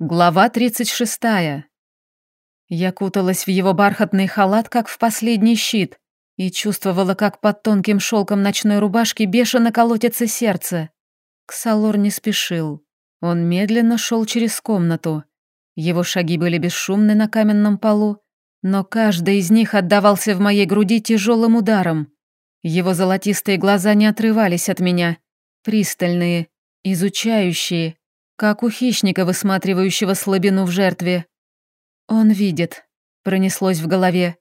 Глава 36. Я куталась в его бархатный халат, как в последний щит, и чувствовала, как под тонким шелком ночной рубашки бешено колотится сердце. Ксалор не спешил. Он медленно шел через комнату. Его шаги были бесшумны на каменном полу, но каждый из них отдавался в моей груди тяжелым ударом. Его золотистые глаза не отрывались от меня, пристальные, изучающие, как у хищника, высматривающего слабину в жертве. Он видит, пронеслось в голове.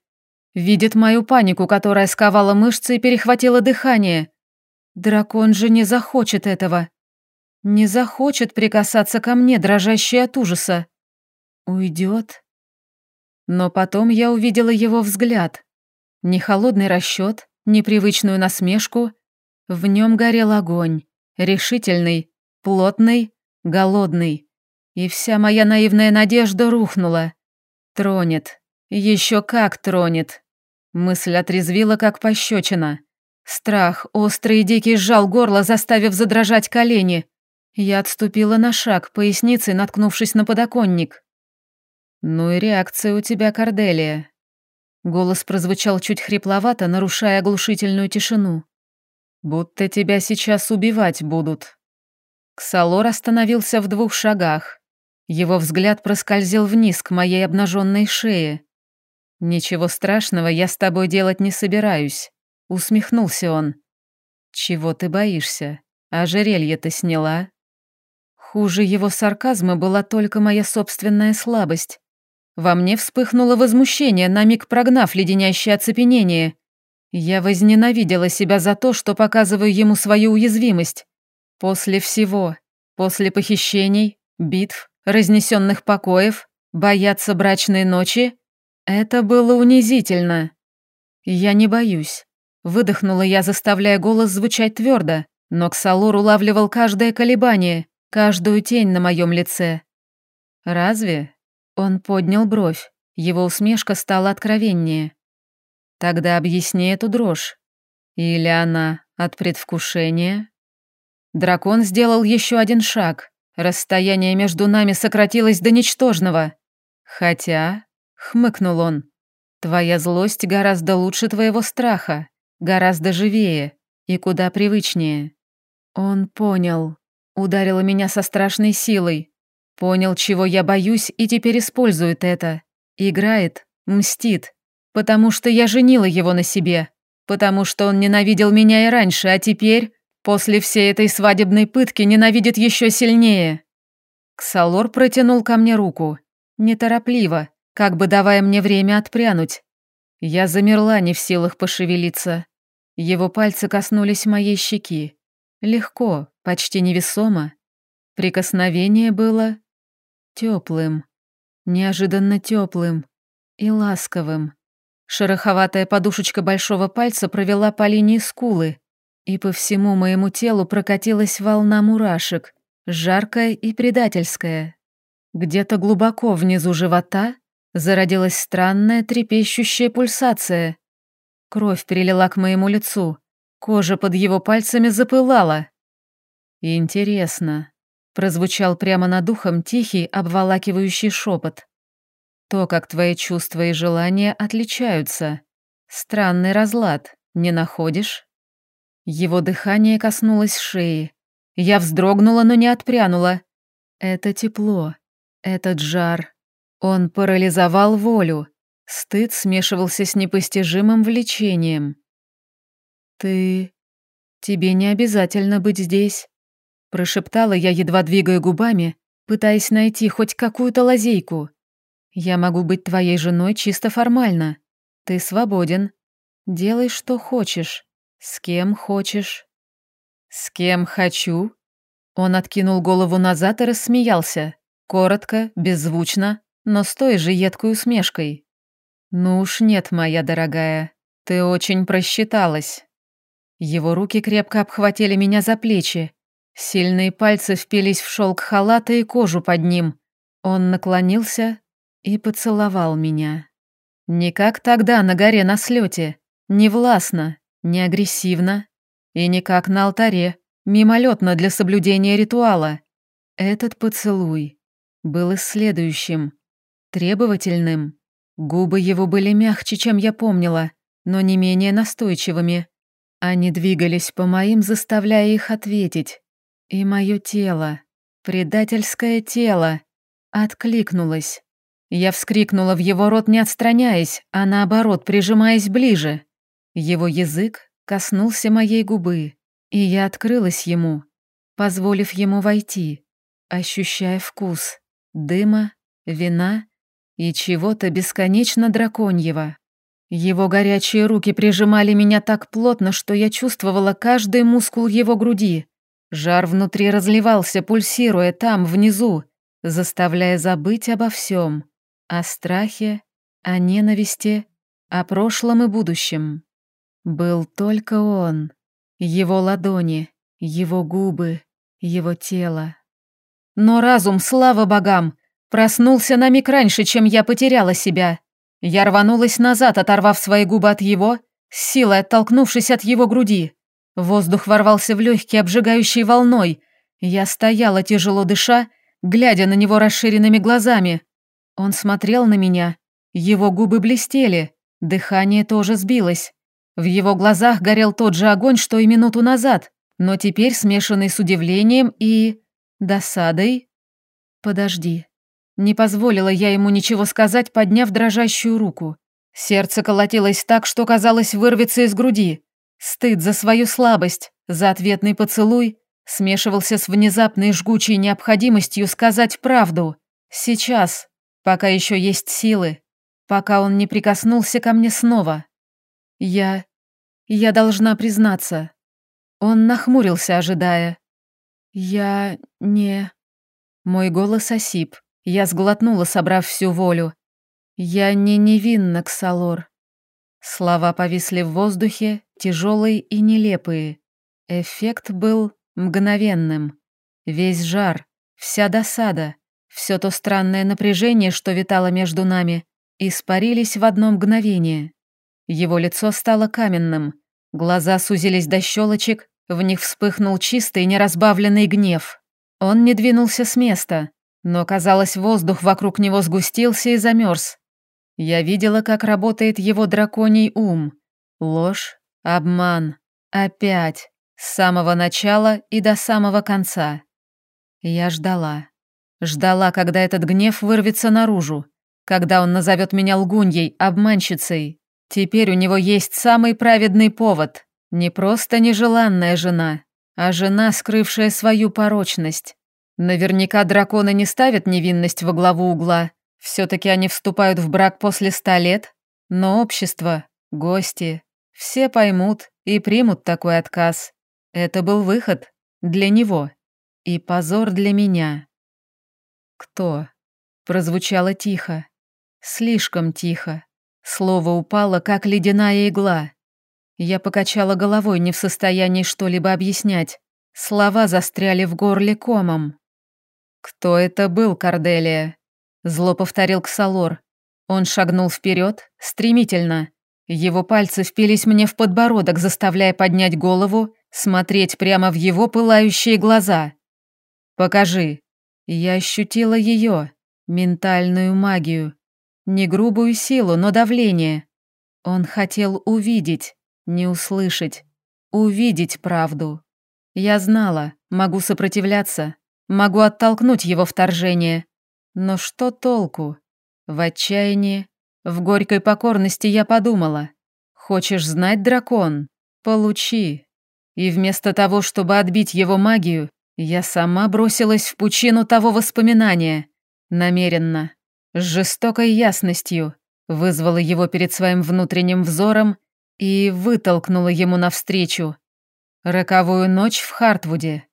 Видит мою панику, которая сковала мышцы и перехватила дыхание. Дракон же не захочет этого. Не захочет прикасаться ко мне, дрожащей от ужаса. Уйдет. Но потом я увидела его взгляд. Не холодный расчет, не привычную насмешку. В нем горел огонь, решительный, плотный, голодный. И вся моя наивная надежда рухнула. Тронет. Еще как тронет. Мысль отрезвила, как пощечина. Страх, острый и дикий, сжал горло, заставив задрожать колени. Я отступила на шаг, поясницей наткнувшись на подоконник. «Ну и реакция у тебя, Корделия». Голос прозвучал чуть хрипловато, нарушая оглушительную тишину. «Будто тебя сейчас убивать будут». Ксалор остановился в двух шагах. Его взгляд проскользил вниз к моей обнаженной шее. «Ничего страшного я с тобой делать не собираюсь», — усмехнулся он. «Чего ты боишься? Ожерелье ты сняла?» Хуже его сарказма была только моя собственная слабость. Во мне вспыхнуло возмущение, на миг прогнав леденящее оцепенение. Я возненавидела себя за то, что показываю ему свою уязвимость. После всего, после похищений, битв, разнесенных покоев, бояться брачной ночи, это было унизительно. Я не боюсь. Выдохнула я, заставляя голос звучать твердо, но Ксалор улавливал каждое колебание, каждую тень на моем лице. «Разве?» Он поднял бровь, его усмешка стала откровеннее. «Тогда объясни эту дрожь. Или она от предвкушения?» Дракон сделал еще один шаг. Расстояние между нами сократилось до ничтожного. Хотя, хмыкнул он, твоя злость гораздо лучше твоего страха, гораздо живее и куда привычнее. Он понял, ударила меня со страшной силой. Понял, чего я боюсь, и теперь использует это. Играет, мстит. Потому что я женила его на себе. Потому что он ненавидел меня и раньше, а теперь После всей этой свадебной пытки ненавидит еще сильнее. Ксалор протянул ко мне руку. Неторопливо, как бы давая мне время отпрянуть. Я замерла, не в силах пошевелиться. Его пальцы коснулись моей щеки. Легко, почти невесомо. Прикосновение было теплым, неожиданно теплым и ласковым. Шероховатая подушечка большого пальца провела по линии скулы, и по всему моему телу прокатилась волна мурашек, жаркая и предательская. Где-то глубоко внизу живота зародилась странная трепещущая пульсация. Кровь перелила к моему лицу, кожа под его пальцами запылала. «Интересно», — прозвучал прямо над ухом тихий, обволакивающий шепот. «То, как твои чувства и желания отличаются. Странный разлад, не находишь?» Его дыхание коснулось шеи. Я вздрогнула, но не отпрянула. Это тепло, этот жар. Он парализовал волю. Стыд смешивался с непостижимым влечением. «Ты... тебе не обязательно быть здесь», — прошептала я, едва двигая губами, пытаясь найти хоть какую-то лазейку. «Я могу быть твоей женой чисто формально. Ты свободен. Делай, что хочешь. «С кем хочешь?» «С кем хочу?» Он откинул голову назад и рассмеялся. Коротко, беззвучно, но с той же едкой усмешкой. «Ну уж нет, моя дорогая, ты очень просчиталась». Его руки крепко обхватили меня за плечи. Сильные пальцы впились в шелк халата и кожу под ним. Он наклонился и поцеловал меня. Не как тогда на горе на слете, не властно, не агрессивно и не как на алтаре, мимолетно для соблюдения ритуала. Этот поцелуй был исследующим, требовательным. Губы его были мягче, чем я помнила, но не менее настойчивыми. Они двигались по моим, заставляя их ответить. И мое тело, предательское тело, откликнулось. Я вскрикнула в его рот, не отстраняясь, а наоборот, прижимаясь ближе. Его язык коснулся моей губы, и я открылась ему, позволив ему войти, ощущая вкус дыма, вина и чего-то бесконечно драконьего. Его горячие руки прижимали меня так плотно, что я чувствовала каждый мускул его груди. Жар внутри разливался, пульсируя там, внизу, заставляя забыть обо всем. О страхе, о ненависти, о прошлом и будущем. Был только он, его ладони, его губы, его тело. Но разум, слава богам, проснулся на миг раньше, чем я потеряла себя. Я рванулась назад, оторвав свои губы от его, с силой оттолкнувшись от его груди. Воздух ворвался в легкие, обжигающей волной. Я стояла, тяжело дыша, глядя на него расширенными глазами. Он смотрел на меня. Его губы блестели, дыхание тоже сбилось. В его глазах горел тот же огонь, что и минуту назад, но теперь смешанный с удивлением и... досадой. «Подожди», не позволила я ему ничего сказать, подняв дрожащую руку. Сердце колотилось так, что казалось вырвется из груди. Стыд за свою слабость, за ответный поцелуй смешивался с внезапной жгучей необходимостью сказать правду. Сейчас, пока еще есть силы, пока он не прикоснулся ко мне снова. Я... я должна признаться. Он нахмурился, ожидая. Я не... Мой голос осип. Я сглотнула, собрав всю волю. «Я не невинна, Ксалор». Слова повисли в воздухе, тяжелые и нелепые. Эффект был мгновенным. Весь жар, вся досада, все то странное напряжение, что витало между нами, испарились в одно мгновение. Его лицо стало каменным, глаза сузились до щелочек, в них вспыхнул чистый неразбавленный гнев. Он не двинулся с места, но, казалось, воздух вокруг него сгустился и замерз. Я видела, как работает его драконий ум. Ложь, обман, опять, с самого начала и до самого конца. Я ждала. Ждала, когда этот гнев вырвется наружу, когда он назовет меня лгуньей, обманщицей. Теперь у него есть самый праведный повод. Не просто нежеланная жена, а жена, скрывшая свою порочность. Наверняка драконы не ставят невинность во главу угла. Все-таки они вступают в брак после ста лет. Но общество, гости, все поймут и примут такой отказ. Это был выход для него и позор для меня. «Кто?» Прозвучало тихо. Слишком тихо. Слово упало, как ледяная игла. Я покачала головой, не в состоянии что-либо объяснять. Слова застряли в горле комом. «Кто это был, Корделия?» Зло повторил Ксалор. Он шагнул вперед, стремительно. Его пальцы впились мне в подбородок, заставляя поднять голову, смотреть прямо в его пылающие глаза. «Покажи». Я ощутила ее, ментальную магию. Не грубую силу, но давление. Он хотел увидеть, не услышать, увидеть правду. Я знала, могу сопротивляться, Могу оттолкнуть его вторжение. Но что толку? В отчаянии, в горькой покорности я подумала. Хочешь знать, дракон? Получи. И вместо того, чтобы отбить его магию, я сама бросилась в пучину того воспоминания. Намеренно, с жестокой ясностью, вызвала его перед своим внутренним взором и вытолкнула ему навстречу. Роковую ночь в Хартвуде.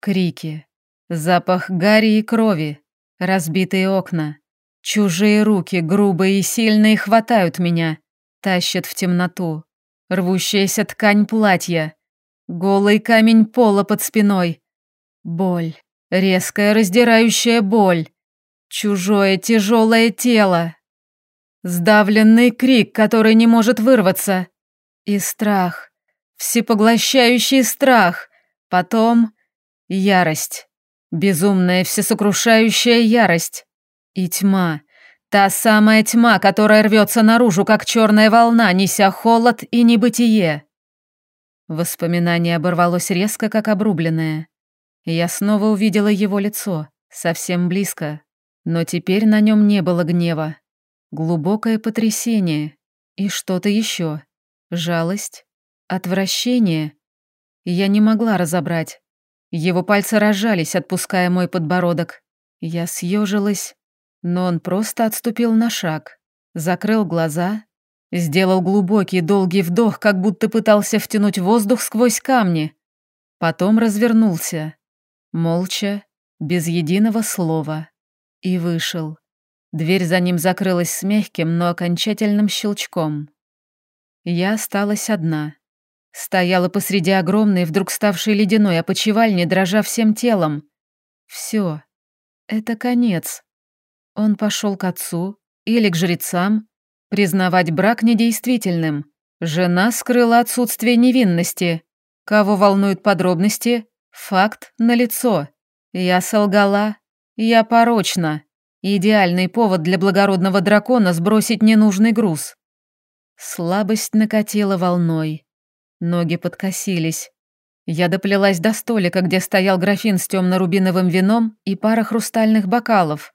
Крики. Запах гари и крови, разбитые окна. Чужие руки, грубые и сильные, хватают меня, тащат в темноту. Рвущаяся ткань платья, голый камень пола под спиной. Боль, резкая раздирающая боль. Чужое тяжелое тело. Сдавленный крик, который не может вырваться. И страх, всепоглощающий страх. Потом ярость. Безумная всесокрушающая ярость. И тьма. Та самая тьма, которая рвется наружу, как черная волна, неся холод и небытие. Воспоминание оборвалось резко, как обрубленное. Я снова увидела его лицо, совсем близко, но теперь на нем не было гнева. Глубокое потрясение и что-то еще. Жалость, отвращение. Я не могла разобрать. Его пальцы разжались, отпуская мой подбородок. Я съежилась, но он просто отступил на шаг, закрыл глаза Сделал глубокий, долгий вдох, как будто пытался втянуть воздух сквозь камни. Потом развернулся. Молча, без единого слова. И вышел. Дверь за ним закрылась с мягким, но окончательным щелчком. Я осталась одна. Стояла посреди огромной, вдруг ставшей ледяной опочивальни, дрожа всем телом. Все. Это конец. Он пошел к отцу или к жрецам, Признавать брак недействительным. Жена скрыла отсутствие невинности. Кого волнуют подробности? Факт налицо. Я солгала. Я порочна. Идеальный повод для благородного дракона сбросить ненужный груз. Слабость накатила волной. Ноги подкосились. Я доплелась до столика, где стоял графин с темно-рубиновым вином и пара хрустальных бокалов.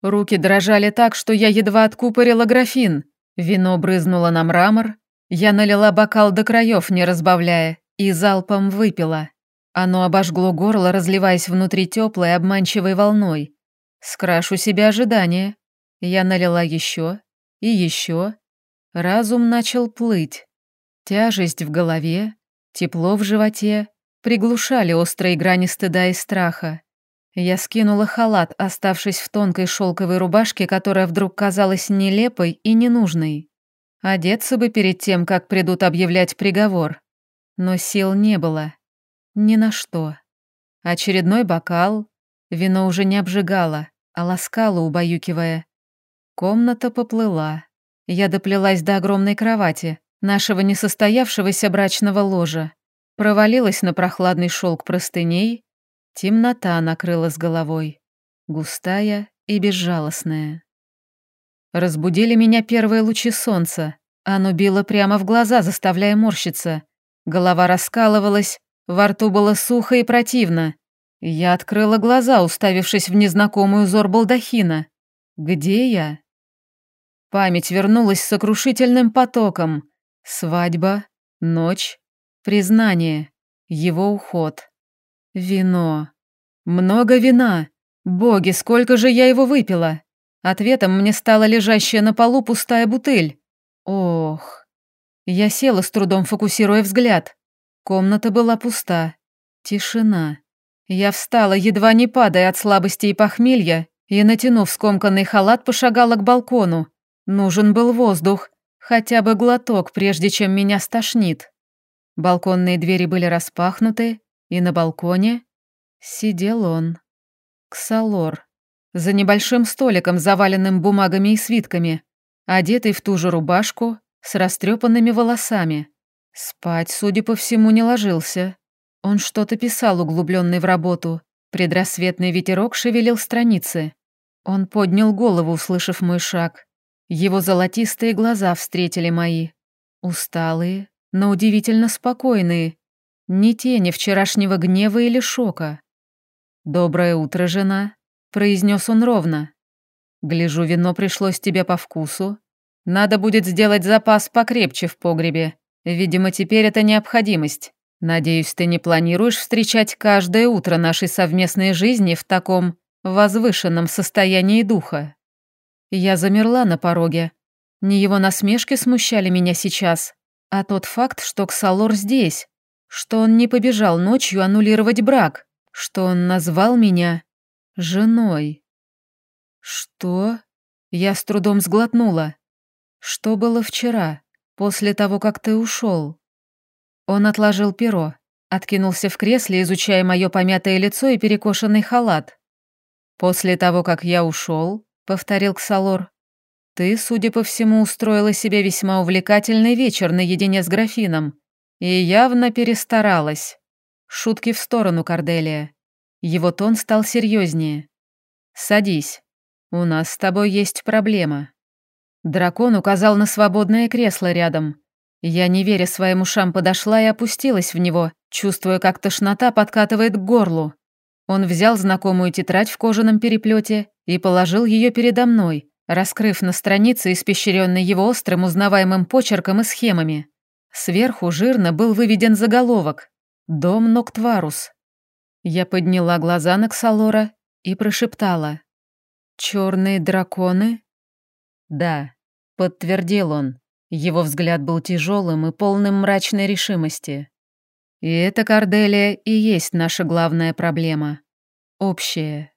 Руки дрожали так, что я едва откупорила графин. Вино брызнуло на мрамор, я налила бокал до краев, не разбавляя, и залпом выпила. Оно обожгло горло, разливаясь внутри теплой, обманчивой волной. Скрашу себе ожидания. Я налила еще и еще. Разум начал плыть. Тяжесть в голове, тепло в животе приглушали острые грани стыда и страха. Я скинула халат, оставшись в тонкой шелковой рубашке, которая вдруг казалась нелепой и ненужной. Одеться бы перед тем, как придут объявлять приговор. Но сил не было. Ни на что. Очередной бокал. Вино уже не обжигало, а ласкало, убаюкивая. Комната поплыла. Я доплелась до огромной кровати, нашего несостоявшегося брачного ложа. Провалилась на прохладный шелк простыней, Темнота накрыла с головой, густая и безжалостная. Разбудили меня первые лучи солнца. Оно било прямо в глаза, заставляя морщиться. Голова раскалывалась, во рту было сухо и противно. Я открыла глаза, уставившись в незнакомый узор балдахина. Где я? Память вернулась сокрушительным потоком. Свадьба, ночь, признание, его уход. Вино. Много вина. Боги, сколько же я его выпила? Ответом мне стала лежащая на полу пустая бутыль. Ох. Я села с трудом, фокусируя взгляд. Комната была пуста. Тишина. Я встала, едва не падая от слабости и похмелья, и, натянув скомканный халат, пошагала к балкону. Нужен был воздух, хотя бы глоток, прежде чем меня стошнит. Балконные двери были распахнуты, и на балконе сидел он. Ксалор. За небольшим столиком, заваленным бумагами и свитками, одетый в ту же рубашку, с растрепанными волосами. Спать, судя по всему, не ложился. Он что-то писал, углубленный в работу. Предрассветный ветерок шевелил страницы. Он поднял голову, услышав мой шаг. Его золотистые глаза встретили мои. Усталые, но удивительно спокойные, ни тени вчерашнего гнева или шока. «Доброе утро, жена», — произнес он ровно. «Гляжу, вино пришлось тебе по вкусу. Надо будет сделать запас покрепче в погребе. Видимо, теперь это необходимость. Надеюсь, ты не планируешь встречать каждое утро нашей совместной жизни в таком возвышенном состоянии духа». Я замерла на пороге. Не его насмешки смущали меня сейчас, а тот факт, что Ксалор здесь, что он не побежал ночью аннулировать брак, что он назвал меня женой. Что? Я с трудом сглотнула. Что было вчера, после того, как ты ушел? Он отложил перо, откинулся в кресле, изучая мое помятое лицо и перекошенный халат. «После того, как я ушел, повторил Ксалор, «ты, судя по всему, устроила себе весьма увлекательный вечер наедине с графином, и явно перестаралась. Шутки в сторону, Корделия. Его тон стал серьезнее. «Садись. У нас с тобой есть проблема». Дракон указал на свободное кресло рядом. Я, не веря своим ушам, подошла и опустилась в него, чувствуя, как тошнота подкатывает к горлу. Он взял знакомую тетрадь в кожаном переплете и положил ее передо мной, раскрыв на странице, испещренной его острым узнаваемым почерком и схемами. Сверху жирно был выведен заголовок «Дом Ноктварус». Я подняла глаза на Ксалора и прошептала. «Черные драконы?» «Да», — подтвердил он. Его взгляд был тяжелым и полным мрачной решимости. «И это, Корделия, и есть наша главная проблема. Общая».